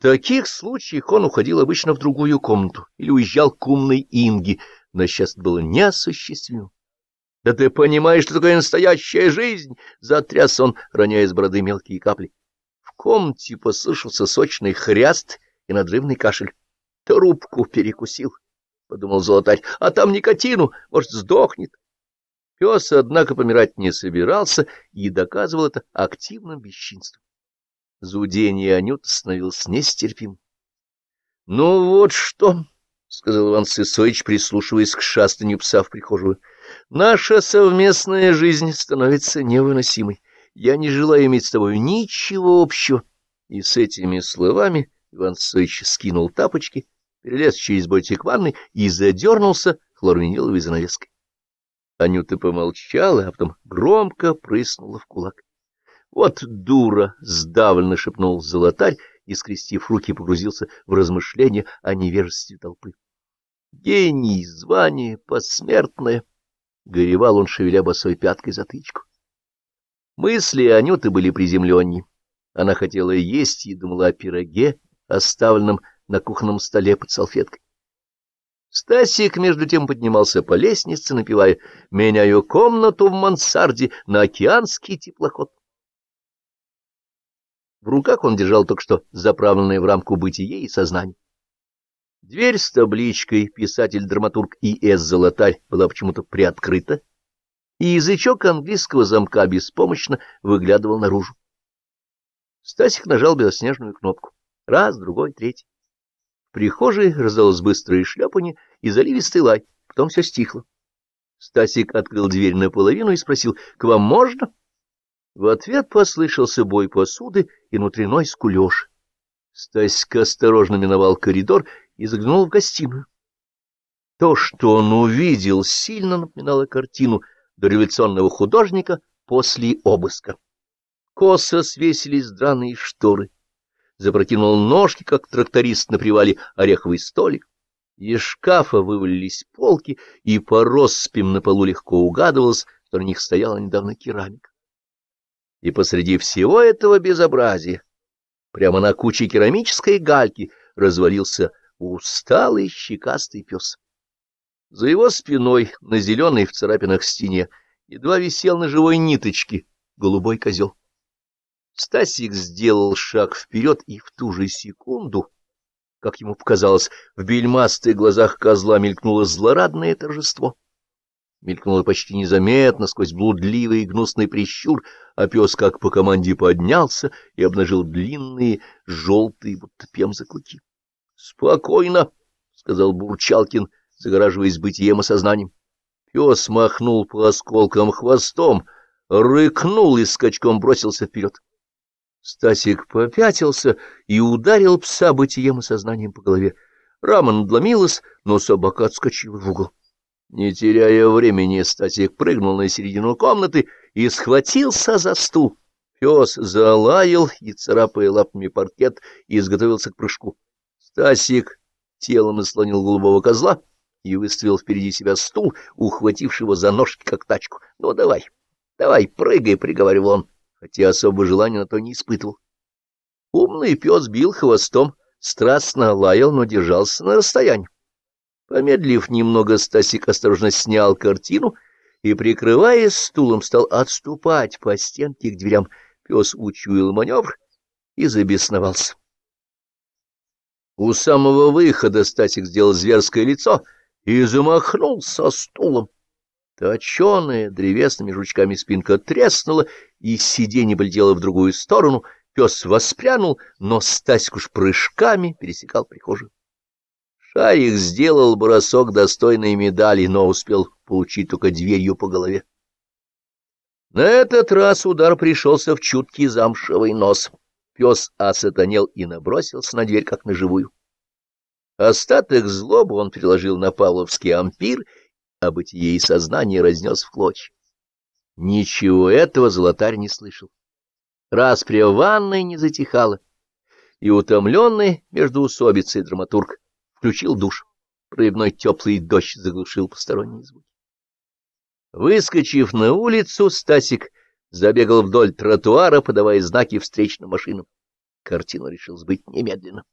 Таких случаях он уходил обычно в другую комнату или уезжал к умной Инге, но сейчас было неосуществимо. — Да ты понимаешь, что такое настоящая жизнь? — затряс он, роняя с бороды мелкие капли. В комнате послышался сочный хряст и надрывный кашель. — Трубку перекусил, — подумал золотарь, — а там никотину, может, сдохнет. Пес, однако, помирать не собирался и доказывал это активным бесчинством. Зудение Анют становилось нестерпим. — Ну вот что, — сказал Иван Сысоич, прислушиваясь к шастанию пса в прихожую, — наша совместная жизнь становится невыносимой. Я не желаю иметь с тобой ничего общего. И с этими словами Иван Сысоич скинул тапочки, перелез через бортик ванны и задернулся хлорвиниловой занавеской. Анюта помолчала, а потом громко прыснула в кулак. — Вот дура! — сдавленно шепнул золотарь и, скрестив руки, погрузился в размышления о невежестве толпы. — Гений, звание, посмертное! — горевал он, шевеля босой пяткой затычку. Мысли Анюты были приземленнее. Она хотела есть и думала о пироге, оставленном на кухонном столе под салфеткой. Стасик, между тем, поднимался по лестнице, напевая «Меняю комнату в мансарде на океанский теплоход». В руках он держал только что заправленное в рамку бытие и сознание. Дверь с табличкой «Писатель-драматург И.С. Золотарь» была почему-то приоткрыта, и язычок английского замка беспомощно выглядывал наружу. Стасик нажал белоснежную кнопку. Раз, другой, третий. В прихожей раздалось быстрое шлепанье и заливистый лай, потом все стихло. Стасик открыл дверь наполовину и спросил, — К вам можно? В ответ послышался бой посуды и внутренной скулеж. Стасик осторожно миновал коридор и заглянул в гостиную. То, что он увидел, сильно напоминало картину дореволюционного художника после обыска. Косо свесились драные шторы запрокинул ножки, как тракторист на привале, ореховый столик. Из шкафа вывалились полки, и по россыпям на полу легко угадывалось, что на них стояла недавно керамика. И посреди всего этого безобразия, прямо на куче керамической гальки, развалился усталый щекастый пес. За его спиной, на зеленой в царапинах стене, едва висел на живой ниточке голубой козел. Стасик сделал шаг вперед, и в ту же секунду, как ему показалось, в бельмастых глазах козла мелькнуло злорадное торжество. Мелькнуло почти незаметно, сквозь блудливый и гнусный прищур, а пес, как по команде, поднялся и обнажил длинные, желтые, будто пемзы клыки. — Спокойно, — сказал Бурчалкин, загораживаясь бытием и сознанием. Пес махнул по осколкам хвостом, рыкнул и скачком бросился вперед. Стасик попятился и ударил пса бытием и сознанием по голове. Рама надломилась, но собака отскочила в угол. Не теряя времени, Стасик прыгнул на середину комнаты и схватился за стул. Пес залаял и, царапая лапами паркет, изготовился к прыжку. Стасик телом наслонил голубого козла и выставил впереди себя стул, ухвативший его за ножки, как тачку. — Ну, давай, давай, прыгай, — приговорил он хотя особо желания на то не испытывал. Умный пес бил хвостом, страстно лаял, но держался на расстоянии. Помедлив немного, Стасик осторожно снял картину и, прикрываясь стулом, стал отступать по стенке к дверям. Пес учуял маневр и забесновался. У самого выхода Стасик сделал зверское лицо и замахнулся стулом. Точеная древесными жучками спинка треснула, и сиденье полетело в другую сторону. Пес воспрянул, но Стасик уж прыжками пересекал прихожую. Шарик сделал бросок достойной медали, но успел получить только дверью по голове. На этот раз удар пришелся в чуткий замшевый нос. Пес осатанел и набросился на дверь, как на живую. Остаток злобы он переложил на павловский ампир а бытие и сознание разнес в клочья. Ничего этого золотарь не слышал. Распря ванной не затихала, и утомленный между усобицей драматург включил душ. Проливной теплый дождь заглушил посторонние звуки. Выскочив на улицу, Стасик забегал вдоль тротуара, подавая знаки встречным машинам. Картина решил сбыть немедленно.